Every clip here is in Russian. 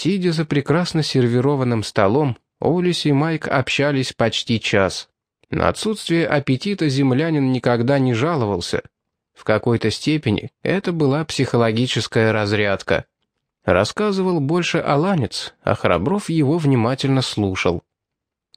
Сидя за прекрасно сервированным столом, Олис и Майк общались почти час. На отсутствие аппетита землянин никогда не жаловался. В какой-то степени это была психологическая разрядка. Рассказывал больше Аланец, а Храбров его внимательно слушал.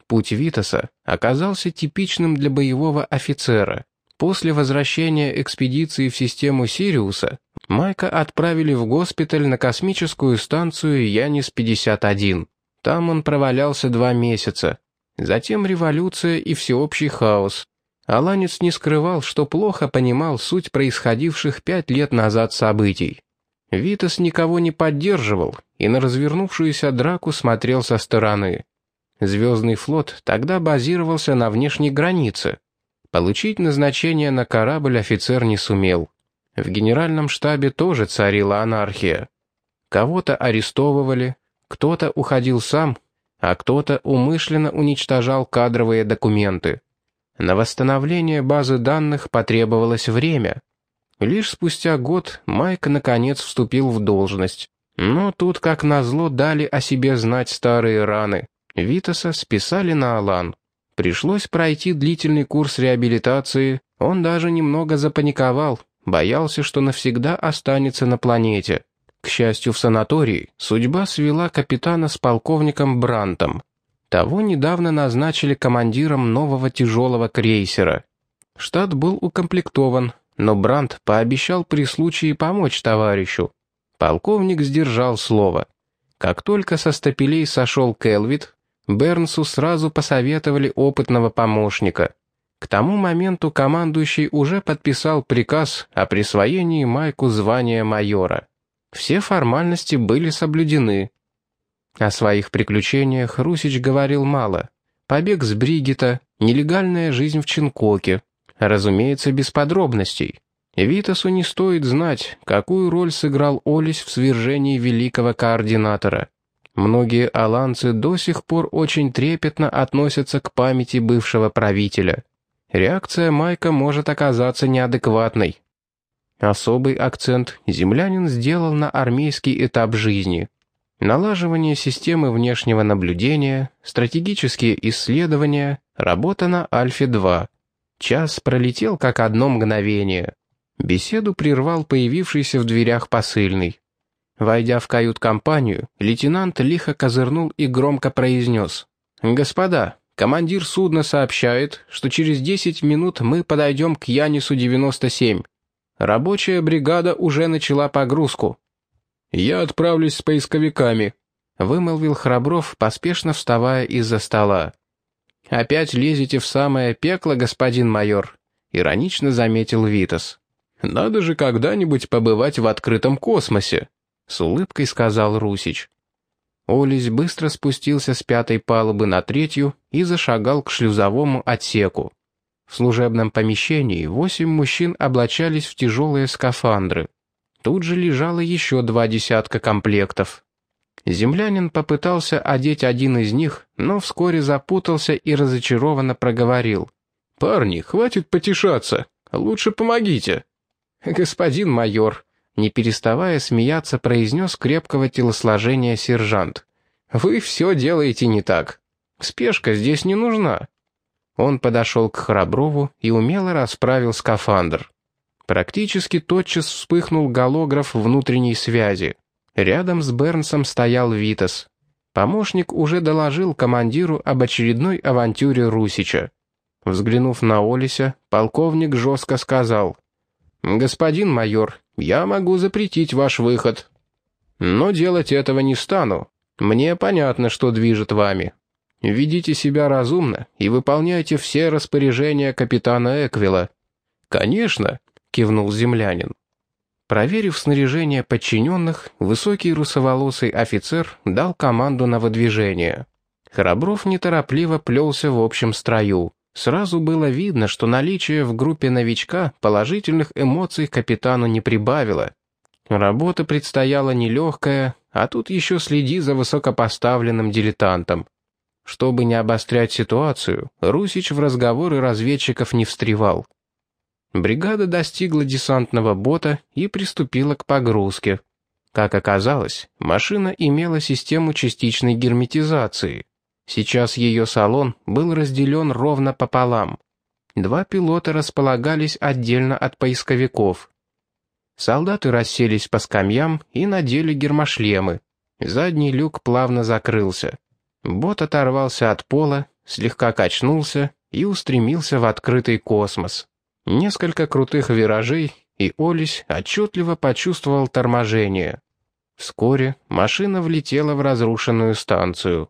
Путь Витаса оказался типичным для боевого офицера. После возвращения экспедиции в систему Сириуса Майка отправили в госпиталь на космическую станцию Янис-51. Там он провалялся два месяца. Затем революция и всеобщий хаос. Аланец не скрывал, что плохо понимал суть происходивших пять лет назад событий. Витас никого не поддерживал и на развернувшуюся драку смотрел со стороны. Звездный флот тогда базировался на внешней границе. Получить назначение на корабль офицер не сумел. В генеральном штабе тоже царила анархия. Кого-то арестовывали, кто-то уходил сам, а кто-то умышленно уничтожал кадровые документы. На восстановление базы данных потребовалось время. Лишь спустя год Майк наконец вступил в должность. Но тут, как назло, дали о себе знать старые раны. Витаса списали на Алан. Пришлось пройти длительный курс реабилитации, он даже немного запаниковал, боялся, что навсегда останется на планете. К счастью, в санатории судьба свела капитана с полковником Брантом. Того недавно назначили командиром нового тяжелого крейсера. Штат был укомплектован, но Брант пообещал при случае помочь товарищу. Полковник сдержал слово. Как только со стапелей сошел Келвит, Бернсу сразу посоветовали опытного помощника. К тому моменту командующий уже подписал приказ о присвоении Майку звания майора. Все формальности были соблюдены. О своих приключениях Русич говорил мало. Побег с Бригита, нелегальная жизнь в Чинкоке. Разумеется, без подробностей. Витасу не стоит знать, какую роль сыграл Олесь в свержении великого координатора. Многие аланцы до сих пор очень трепетно относятся к памяти бывшего правителя. Реакция Майка может оказаться неадекватной. Особый акцент землянин сделал на армейский этап жизни. Налаживание системы внешнего наблюдения, стратегические исследования, работа на Альфе-2. Час пролетел как одно мгновение. Беседу прервал появившийся в дверях посыльный. Войдя в кают-компанию, лейтенант лихо козырнул и громко произнес. «Господа, командир судна сообщает, что через 10 минут мы подойдем к Янису-97. Рабочая бригада уже начала погрузку». «Я отправлюсь с поисковиками», — вымолвил Храбров, поспешно вставая из-за стола. «Опять лезете в самое пекло, господин майор», — иронично заметил Витас. «Надо же когда-нибудь побывать в открытом космосе», — с улыбкой сказал Русич. Олесь быстро спустился с пятой палубы на третью и зашагал к шлюзовому отсеку. В служебном помещении восемь мужчин облачались в тяжелые скафандры. Тут же лежало еще два десятка комплектов. Землянин попытался одеть один из них, но вскоре запутался и разочарованно проговорил. «Парни, хватит потешаться. Лучше помогите». «Господин майор», — не переставая смеяться, произнес крепкого телосложения сержант. «Вы все делаете не так. Спешка здесь не нужна». Он подошел к Храброву и умело расправил скафандр. Практически тотчас вспыхнул голограф внутренней связи. Рядом с Бернсом стоял Витас. Помощник уже доложил командиру об очередной авантюре Русича. Взглянув на Олися, полковник жестко сказал — «Господин майор, я могу запретить ваш выход. Но делать этого не стану. Мне понятно, что движет вами. Ведите себя разумно и выполняйте все распоряжения капитана Эквила». «Конечно», — кивнул землянин. Проверив снаряжение подчиненных, высокий русоволосый офицер дал команду на выдвижение. Храбров неторопливо плелся в общем строю. Сразу было видно, что наличие в группе новичка положительных эмоций капитану не прибавило. Работа предстояла нелегкая, а тут еще следи за высокопоставленным дилетантом. Чтобы не обострять ситуацию, Русич в разговоры разведчиков не встревал. Бригада достигла десантного бота и приступила к погрузке. Как оказалось, машина имела систему частичной герметизации. Сейчас ее салон был разделен ровно пополам. Два пилота располагались отдельно от поисковиков. Солдаты расселись по скамьям и надели гермошлемы. Задний люк плавно закрылся. Бот оторвался от пола, слегка качнулся и устремился в открытый космос. Несколько крутых виражей, и Олесь отчетливо почувствовал торможение. Вскоре машина влетела в разрушенную станцию.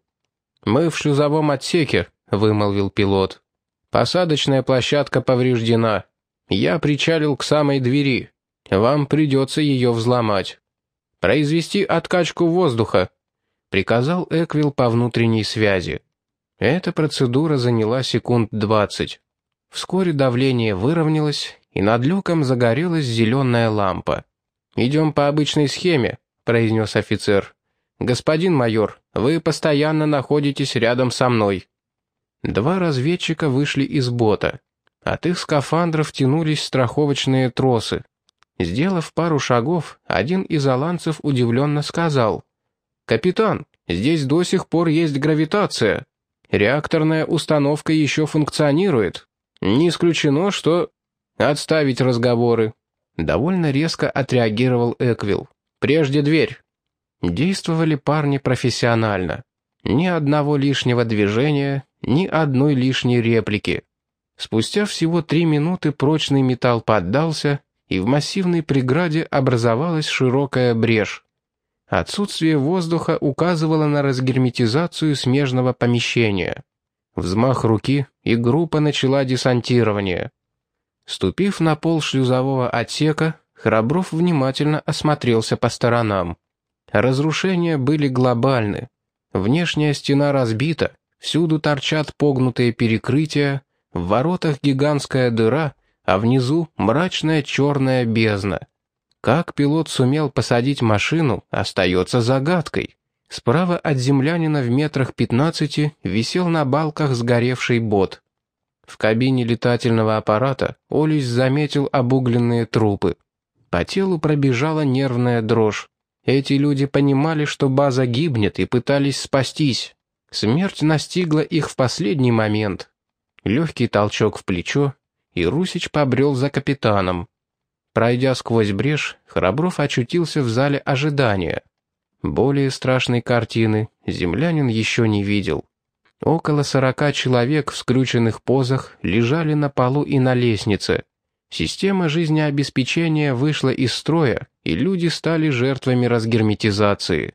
«Мы в шлюзовом отсеке», — вымолвил пилот. «Посадочная площадка повреждена. Я причалил к самой двери. Вам придется ее взломать. Произвести откачку воздуха», — приказал Эквил по внутренней связи. Эта процедура заняла секунд двадцать. Вскоре давление выровнялось, и над люком загорелась зеленая лампа. «Идем по обычной схеме», — произнес офицер. «Господин майор, вы постоянно находитесь рядом со мной». Два разведчика вышли из бота. От их скафандров тянулись страховочные тросы. Сделав пару шагов, один из аланцев удивленно сказал. «Капитан, здесь до сих пор есть гравитация. Реакторная установка еще функционирует. Не исключено, что...» «Отставить разговоры». Довольно резко отреагировал Эквил. «Прежде дверь». Действовали парни профессионально. Ни одного лишнего движения, ни одной лишней реплики. Спустя всего три минуты прочный металл поддался, и в массивной преграде образовалась широкая брешь. Отсутствие воздуха указывало на разгерметизацию смежного помещения. Взмах руки, и группа начала десантирование. Ступив на пол шлюзового отсека, Храбров внимательно осмотрелся по сторонам. Разрушения были глобальны. Внешняя стена разбита, всюду торчат погнутые перекрытия, в воротах гигантская дыра, а внизу мрачная черная бездна. Как пилот сумел посадить машину, остается загадкой. Справа от землянина в метрах пятнадцати висел на балках сгоревший бот. В кабине летательного аппарата Олесь заметил обугленные трупы. По телу пробежала нервная дрожь. Эти люди понимали, что база гибнет, и пытались спастись. Смерть настигла их в последний момент. Легкий толчок в плечо, и Русич побрел за капитаном. Пройдя сквозь брешь, Храбров очутился в зале ожидания. Более страшной картины землянин еще не видел. Около сорока человек в скрюченных позах лежали на полу и на лестнице. Система жизнеобеспечения вышла из строя, и люди стали жертвами разгерметизации.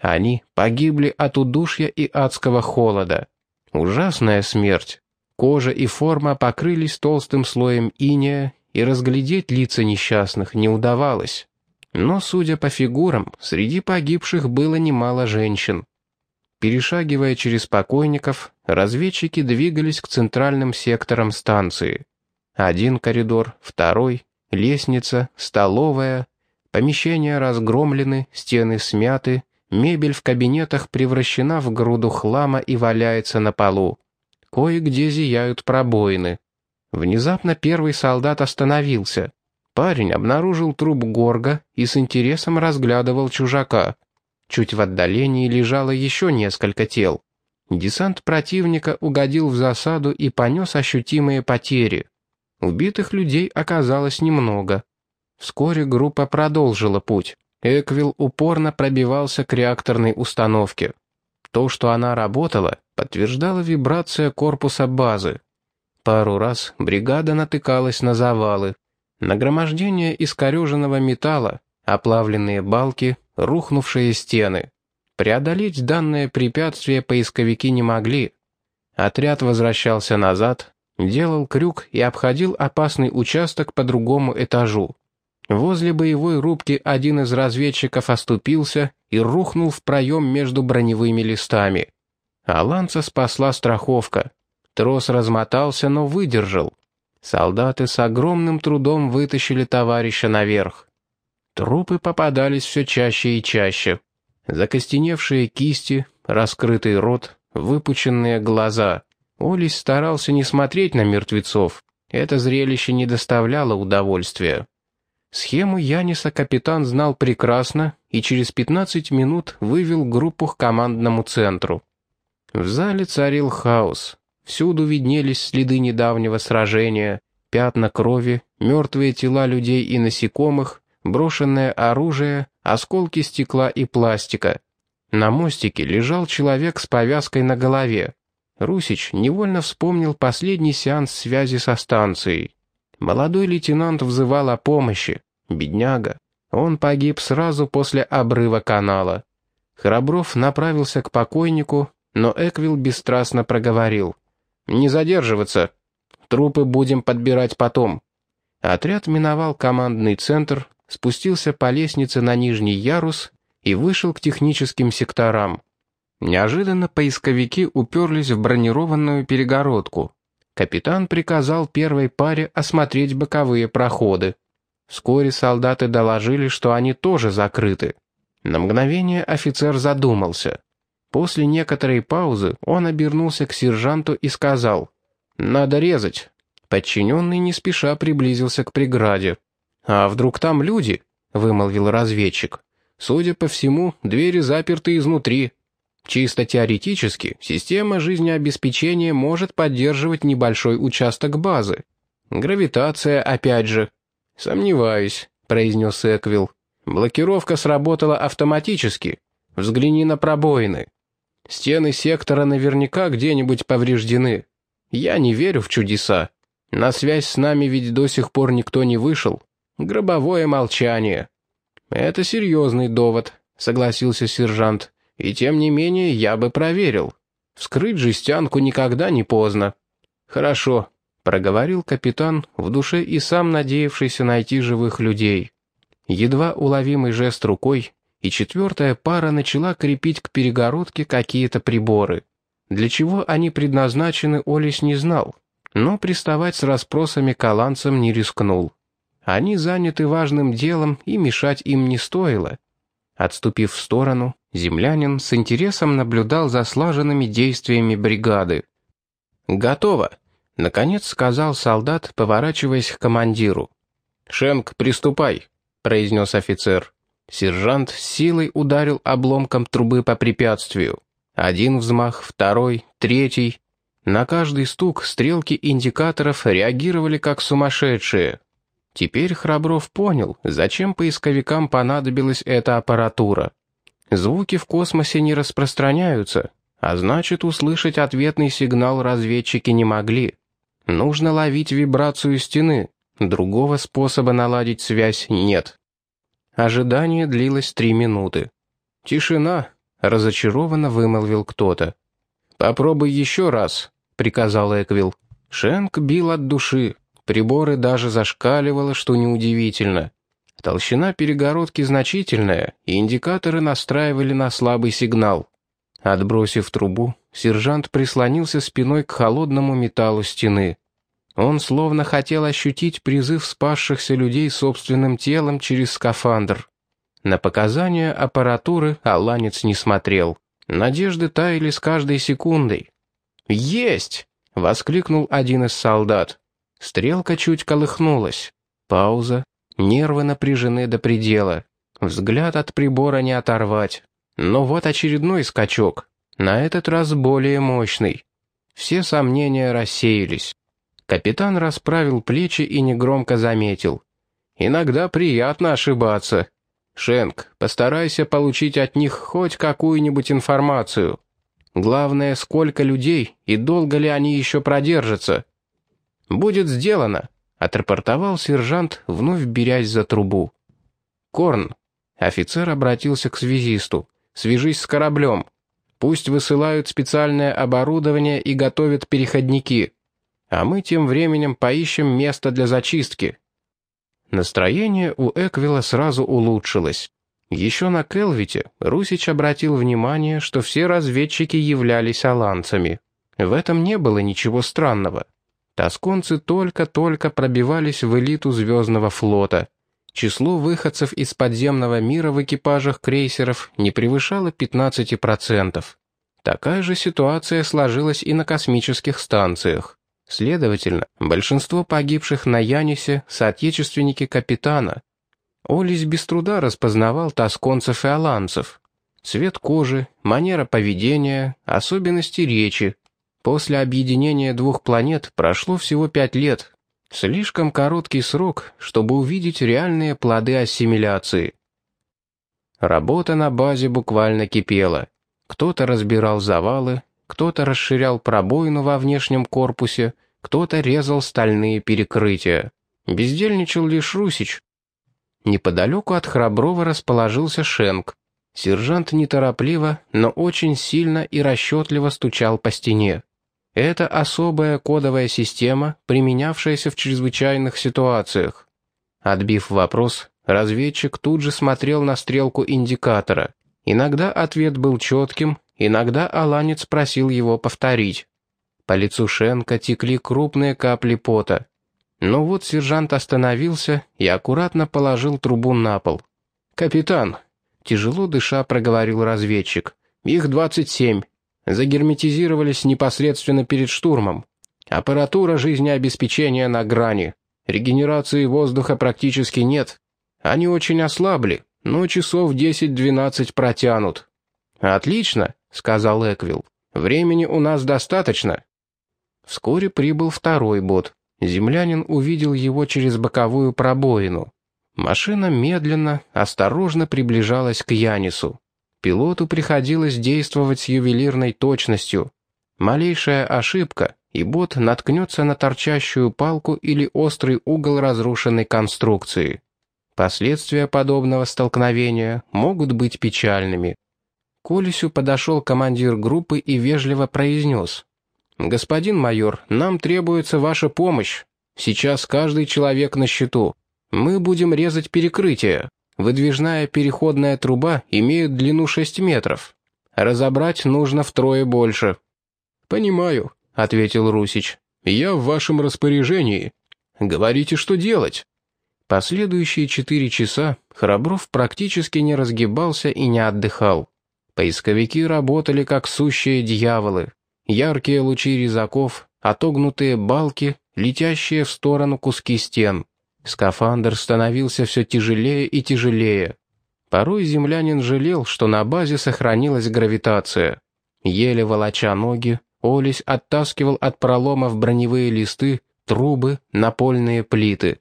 Они погибли от удушья и адского холода. Ужасная смерть. Кожа и форма покрылись толстым слоем иния, и разглядеть лица несчастных не удавалось. Но, судя по фигурам, среди погибших было немало женщин. Перешагивая через покойников, разведчики двигались к центральным секторам станции. Один коридор, второй, лестница, столовая. Помещения разгромлены, стены смяты, мебель в кабинетах превращена в груду хлама и валяется на полу. Кое-где зияют пробоины. Внезапно первый солдат остановился. Парень обнаружил труп Горга и с интересом разглядывал чужака. Чуть в отдалении лежало еще несколько тел. Десант противника угодил в засаду и понес ощутимые потери. Убитых людей оказалось немного. Вскоре группа продолжила путь. Эквил упорно пробивался к реакторной установке. То, что она работала, подтверждала вибрация корпуса базы. Пару раз бригада натыкалась на завалы. Нагромождение искореженного металла, оплавленные балки, рухнувшие стены. Преодолеть данное препятствие поисковики не могли. Отряд возвращался назад, делал крюк и обходил опасный участок по другому этажу. Возле боевой рубки один из разведчиков оступился и рухнул в проем между броневыми листами. Аланца спасла страховка. Трос размотался, но выдержал. Солдаты с огромным трудом вытащили товарища наверх. Трупы попадались все чаще и чаще. Закостеневшие кисти, раскрытый рот, выпученные глаза. Олис старался не смотреть на мертвецов. Это зрелище не доставляло удовольствия. Схему Яниса капитан знал прекрасно и через 15 минут вывел группу к командному центру. В зале царил хаос. Всюду виднелись следы недавнего сражения, пятна крови, мертвые тела людей и насекомых, брошенное оружие, осколки стекла и пластика. На мостике лежал человек с повязкой на голове. Русич невольно вспомнил последний сеанс связи со станцией. Молодой лейтенант взывал о помощи. Бедняга. Он погиб сразу после обрыва канала. Храбров направился к покойнику, но Эквил бесстрастно проговорил. «Не задерживаться. Трупы будем подбирать потом». Отряд миновал командный центр, спустился по лестнице на нижний ярус и вышел к техническим секторам. Неожиданно поисковики уперлись в бронированную перегородку. Капитан приказал первой паре осмотреть боковые проходы. Вскоре солдаты доложили, что они тоже закрыты. На мгновение офицер задумался. После некоторой паузы он обернулся к сержанту и сказал «Надо резать». Подчиненный не спеша приблизился к преграде. «А вдруг там люди?» — вымолвил разведчик. «Судя по всему, двери заперты изнутри. Чисто теоретически, система жизнеобеспечения может поддерживать небольшой участок базы. Гравитация, опять же». «Сомневаюсь», — произнес Эквилл. «Блокировка сработала автоматически. Взгляни на пробоины. Стены сектора наверняка где-нибудь повреждены. Я не верю в чудеса. На связь с нами ведь до сих пор никто не вышел. Гробовое молчание». «Это серьезный довод», — согласился сержант. «И тем не менее я бы проверил. Вскрыть жестянку никогда не поздно». «Хорошо», — проговорил капитан, в душе и сам надеявшийся найти живых людей. Едва уловимый жест рукой, и четвертая пара начала крепить к перегородке какие-то приборы. Для чего они предназначены, Олесь не знал, но приставать с расспросами к аланцам не рискнул. Они заняты важным делом, и мешать им не стоило. Отступив в сторону, землянин с интересом наблюдал за слаженными действиями бригады. «Готово», — наконец сказал солдат, поворачиваясь к командиру. «Шенк, приступай», — произнес офицер. Сержант силой ударил обломком трубы по препятствию. Один взмах, второй, третий. На каждый стук стрелки индикаторов реагировали как сумасшедшие. Теперь Храбров понял, зачем поисковикам понадобилась эта аппаратура. Звуки в космосе не распространяются, а значит, услышать ответный сигнал разведчики не могли. Нужно ловить вибрацию стены, другого способа наладить связь нет. Ожидание длилось три минуты. «Тишина», — разочарованно вымолвил кто-то. «Попробуй еще раз», — приказал Эквилл. Шенк бил от души. Приборы даже зашкаливало, что неудивительно. Толщина перегородки значительная, и индикаторы настраивали на слабый сигнал. Отбросив трубу, сержант прислонился спиной к холодному металлу стены. Он словно хотел ощутить призыв спасшихся людей собственным телом через скафандр. На показания аппаратуры Аланец не смотрел. Надежды таяли с каждой секундой. «Есть!» — воскликнул один из солдат. Стрелка чуть колыхнулась. Пауза. Нервы напряжены до предела. Взгляд от прибора не оторвать. Но вот очередной скачок. На этот раз более мощный. Все сомнения рассеялись. Капитан расправил плечи и негромко заметил. «Иногда приятно ошибаться. Шенк, постарайся получить от них хоть какую-нибудь информацию. Главное, сколько людей и долго ли они еще продержатся. «Будет сделано», — отрапортовал сержант, вновь берясь за трубу. «Корн», — офицер обратился к связисту, — «свяжись с кораблем. Пусть высылают специальное оборудование и готовят переходники. А мы тем временем поищем место для зачистки». Настроение у Эквила сразу улучшилось. Еще на Келвите Русич обратил внимание, что все разведчики являлись аланцами. В этом не было ничего странного. Тосконцы только-только пробивались в элиту Звездного флота. Число выходцев из подземного мира в экипажах крейсеров не превышало 15%. Такая же ситуация сложилась и на космических станциях. Следовательно, большинство погибших на Янисе — соотечественники капитана. Олесь без труда распознавал тосконцев и аланцев. Цвет кожи, манера поведения, особенности речи. После объединения двух планет прошло всего пять лет. Слишком короткий срок, чтобы увидеть реальные плоды ассимиляции. Работа на базе буквально кипела. Кто-то разбирал завалы, кто-то расширял пробоину во внешнем корпусе, кто-то резал стальные перекрытия. Бездельничал лишь Русич. Неподалеку от Храброва расположился Шенк. Сержант неторопливо, но очень сильно и расчетливо стучал по стене. Это особая кодовая система, применявшаяся в чрезвычайных ситуациях. Отбив вопрос, разведчик тут же смотрел на стрелку индикатора. Иногда ответ был четким, иногда Аланец просил его повторить. По лицу Шенка текли крупные капли пота. Но вот сержант остановился и аккуратно положил трубу на пол. «Капитан!» — тяжело дыша проговорил разведчик. «Их двадцать семь. Загерметизировались непосредственно перед штурмом. Аппаратура жизнеобеспечения на грани. Регенерации воздуха практически нет. Они очень ослабли, но часов 10-12 протянут. «Отлично», — сказал Эквилл. «Времени у нас достаточно». Вскоре прибыл второй бот. Землянин увидел его через боковую пробоину. Машина медленно, осторожно приближалась к Янису. Пилоту приходилось действовать с ювелирной точностью. Малейшая ошибка, и бот наткнется на торчащую палку или острый угол разрушенной конструкции. Последствия подобного столкновения могут быть печальными. К Олесю подошел командир группы и вежливо произнес. «Господин майор, нам требуется ваша помощь. Сейчас каждый человек на счету. Мы будем резать перекрытие. Выдвижная переходная труба имеет длину 6 метров. Разобрать нужно втрое больше». «Понимаю», — ответил Русич. «Я в вашем распоряжении. Говорите, что делать». Последующие четыре часа Храбров практически не разгибался и не отдыхал. Поисковики работали как сущие дьяволы. Яркие лучи резаков, отогнутые балки, летящие в сторону куски стен. Скафандр становился все тяжелее и тяжелее. Порой землянин жалел, что на базе сохранилась гравитация. Еле волоча ноги, Олесь оттаскивал от проломов броневые листы, трубы, напольные плиты.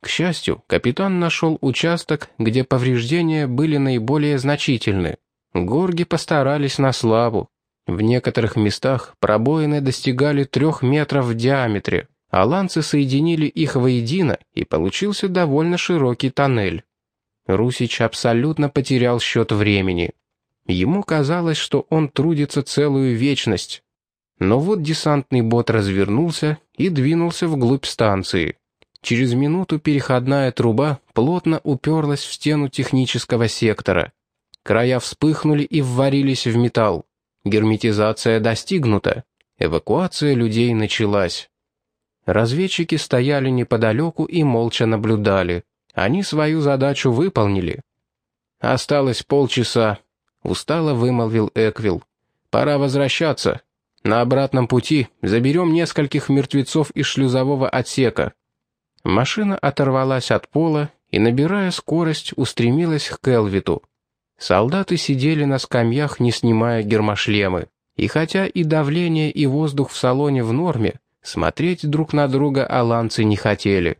К счастью, капитан нашел участок, где повреждения были наиболее значительны. Горги постарались на славу. В некоторых местах пробоины достигали трех метров в диаметре, а ланцы соединили их воедино, и получился довольно широкий тоннель. Русич абсолютно потерял счет времени. Ему казалось, что он трудится целую вечность. Но вот десантный бот развернулся и двинулся вглубь станции. Через минуту переходная труба плотно уперлась в стену технического сектора. Края вспыхнули и вварились в металл. Герметизация достигнута. Эвакуация людей началась. Разведчики стояли неподалеку и молча наблюдали. Они свою задачу выполнили. «Осталось полчаса», — устало вымолвил Эквил. «Пора возвращаться. На обратном пути заберем нескольких мертвецов из шлюзового отсека. Машина оторвалась от пола и, набирая скорость, устремилась к Келвиту. Солдаты сидели на скамьях, не снимая гермошлемы. И хотя и давление, и воздух в салоне в норме, смотреть друг на друга аланцы не хотели.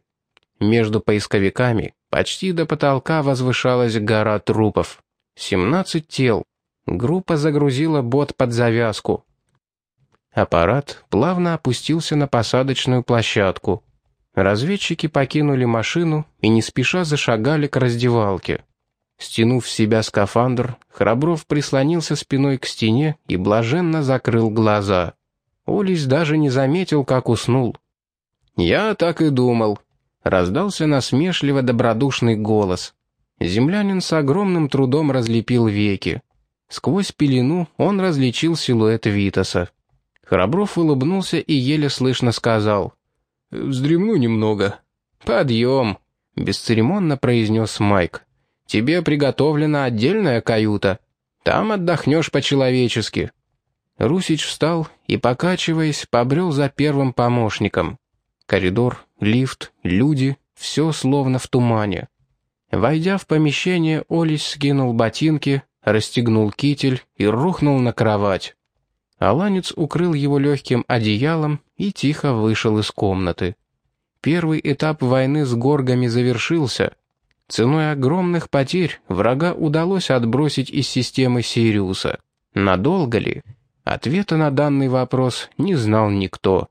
Между поисковиками почти до потолка возвышалась гора трупов. 17 тел. Группа загрузила бот под завязку. Аппарат плавно опустился на посадочную площадку. Разведчики покинули машину и не спеша зашагали к раздевалке. Стянув с себя скафандр, Храбров прислонился спиной к стене и блаженно закрыл глаза. Олесь даже не заметил, как уснул. «Я так и думал», — раздался насмешливо добродушный голос. Землянин с огромным трудом разлепил веки. Сквозь пелену он различил силуэт Витаса. Храбров улыбнулся и еле слышно сказал. «Вздремну немного». «Подъем», — бесцеремонно произнес Майк. «Тебе приготовлена отдельная каюта. Там отдохнешь по-человечески». Русич встал и, покачиваясь, побрел за первым помощником. Коридор, лифт, люди — все словно в тумане. Войдя в помещение, Олесь скинул ботинки, расстегнул китель и рухнул на кровать. Аланец укрыл его легким одеялом и тихо вышел из комнаты. Первый этап войны с горгами завершился. Ценой огромных потерь врага удалось отбросить из системы Сириуса. Надолго ли? Ответа на данный вопрос не знал никто.